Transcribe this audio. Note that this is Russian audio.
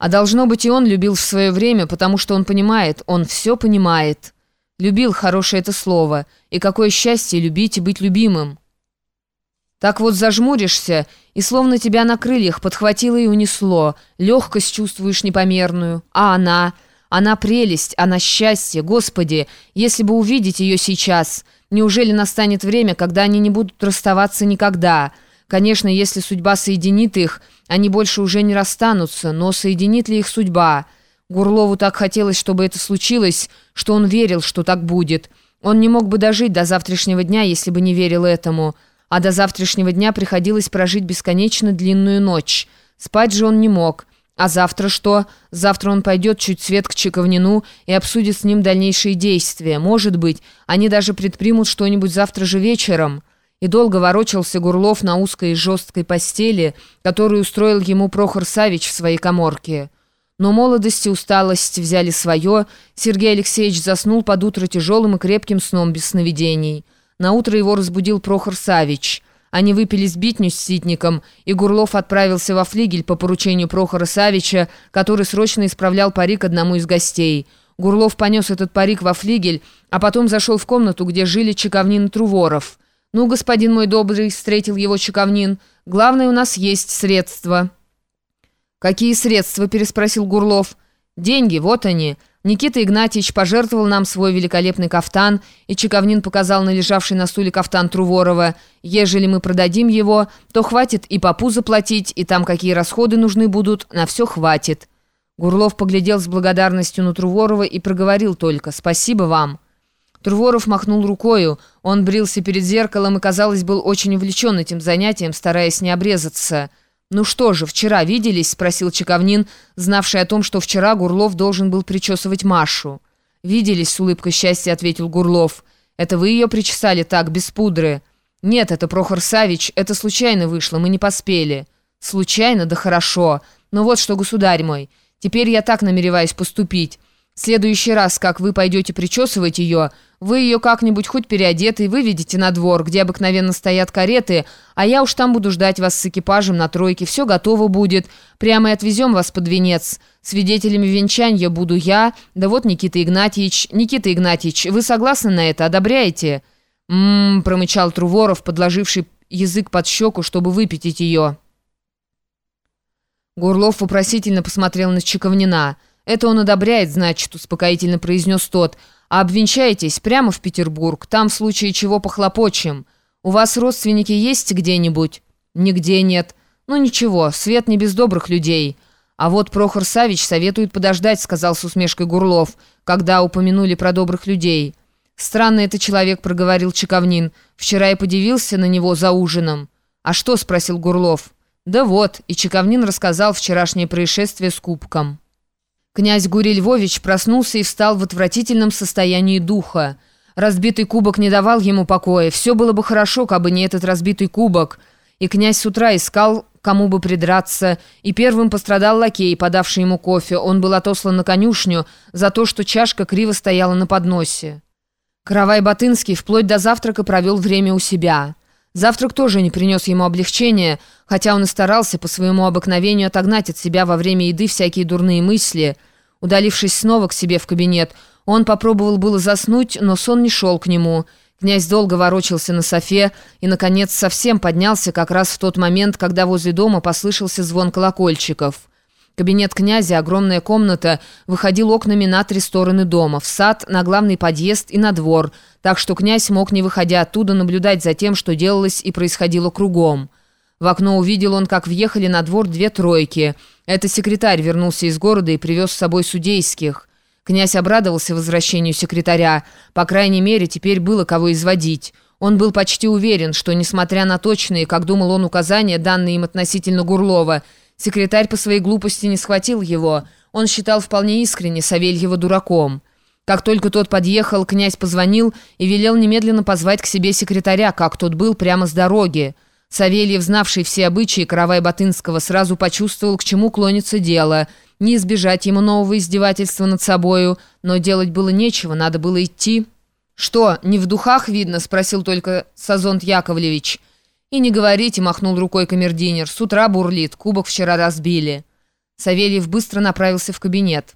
А должно быть, и он любил в свое время, потому что он понимает, он все понимает. Любил, хорошее это слово, и какое счастье любить и быть любимым. Так вот зажмуришься, и словно тебя на крыльях подхватило и унесло, легкость чувствуешь непомерную, а она... Она прелесть, она счастье. Господи, если бы увидеть ее сейчас, неужели настанет время, когда они не будут расставаться никогда?» Конечно, если судьба соединит их, они больше уже не расстанутся, но соединит ли их судьба? Гурлову так хотелось, чтобы это случилось, что он верил, что так будет. Он не мог бы дожить до завтрашнего дня, если бы не верил этому. А до завтрашнего дня приходилось прожить бесконечно длинную ночь. Спать же он не мог. А завтра что? Завтра он пойдет чуть свет к Чековнину и обсудит с ним дальнейшие действия. Может быть, они даже предпримут что-нибудь завтра же вечером». И долго ворочался Гурлов на узкой и жесткой постели, которую устроил ему Прохор Савич в своей коморке. Но молодость и усталость взяли свое, Сергей Алексеевич заснул под утро тяжелым и крепким сном без сновидений. На утро его разбудил Прохор Савич. Они выпили сбитню с ситником, и Гурлов отправился во флигель по поручению Прохора Савича, который срочно исправлял парик одному из гостей. Гурлов понес этот парик во флигель, а потом зашел в комнату, где жили Чековнин и Труворов. «Ну, господин мой добрый», — встретил его Чековнин, — «главное, у нас есть средства». «Какие средства?» — переспросил Гурлов. «Деньги, вот они. Никита Игнатьевич пожертвовал нам свой великолепный кафтан, и Чековнин показал на лежавший на стуле кафтан Труворова. Ежели мы продадим его, то хватит и попу заплатить, и там какие расходы нужны будут, на все хватит». Гурлов поглядел с благодарностью на Труворова и проговорил только «Спасибо вам». Турворов махнул рукою. Он брился перед зеркалом и, казалось, был очень увлечен этим занятием, стараясь не обрезаться. «Ну что же, вчера виделись?» — спросил Чековнин, знавший о том, что вчера Гурлов должен был причесывать Машу. «Виделись», — с улыбкой счастья ответил Гурлов. «Это вы ее причесали так, без пудры?» «Нет, это Прохор Савич, это случайно вышло, мы не поспели». «Случайно? Да хорошо. Но вот что, государь мой, теперь я так намереваюсь поступить». Следующий раз, как вы пойдете причесывать ее, вы ее как-нибудь хоть переодетой выведете на двор, где обыкновенно стоят кареты, а я уж там буду ждать вас с экипажем на тройке, все готово будет. Прямо и отвезем вас под венец. Свидетелями венчания буду я, да вот Никита Игнатьевич. Никита Игнатьевич, вы согласны на это, одобряете?» «М-м-м», промычал Труворов, подложивший язык под щеку, чтобы выпятить ее. Гурлов вопросительно посмотрел на Чековнина – «Это он одобряет, значит», — успокоительно произнес тот. «А обвенчайтесь прямо в Петербург, там в случае чего похлопочем. У вас родственники есть где-нибудь?» «Нигде нет. Ну ничего, свет не без добрых людей». «А вот Прохор Савич советует подождать», — сказал с усмешкой Гурлов, когда упомянули про добрых людей. «Странный это человек», — проговорил Чековнин. «Вчера я подивился на него за ужином». «А что?» — спросил Гурлов. «Да вот», — и Чековнин рассказал вчерашнее происшествие с кубком. Князь Гурий Львович проснулся и встал в отвратительном состоянии духа. Разбитый кубок не давал ему покоя. Все было бы хорошо, кабы не этот разбитый кубок. И князь с утра искал, кому бы придраться. И первым пострадал лакей, подавший ему кофе. Он был отослан на конюшню за то, что чашка криво стояла на подносе. Каравай-Батынский вплоть до завтрака провел время у себя. Завтрак тоже не принес ему облегчения, хотя он и старался по своему обыкновению отогнать от себя во время еды всякие дурные мысли. Удалившись снова к себе в кабинет, он попробовал было заснуть, но сон не шел к нему. Князь долго ворочался на софе и, наконец, совсем поднялся как раз в тот момент, когда возле дома послышался звон колокольчиков. Кабинет князя, огромная комната, выходил окнами на три стороны дома, в сад, на главный подъезд и на двор, так что князь мог, не выходя оттуда, наблюдать за тем, что делалось и происходило кругом. В окно увидел он, как въехали на двор две тройки. Это секретарь вернулся из города и привез с собой судейских. Князь обрадовался возвращению секретаря. По крайней мере, теперь было кого изводить. Он был почти уверен, что, несмотря на точные, как думал он, указания, данные им относительно Гурлова, Секретарь по своей глупости не схватил его. Он считал вполне искренне Савельева дураком. Как только тот подъехал, князь позвонил и велел немедленно позвать к себе секретаря, как тот был прямо с дороги. Савельев, знавший все обычаи Каравай-Батынского, сразу почувствовал, к чему клонится дело. Не избежать ему нового издевательства над собою, но делать было нечего, надо было идти. «Что, не в духах видно?» – спросил только Сазонт Яковлевич. «И не говорите», — махнул рукой камердинер. «С утра бурлит, кубок вчера разбили». Савельев быстро направился в кабинет.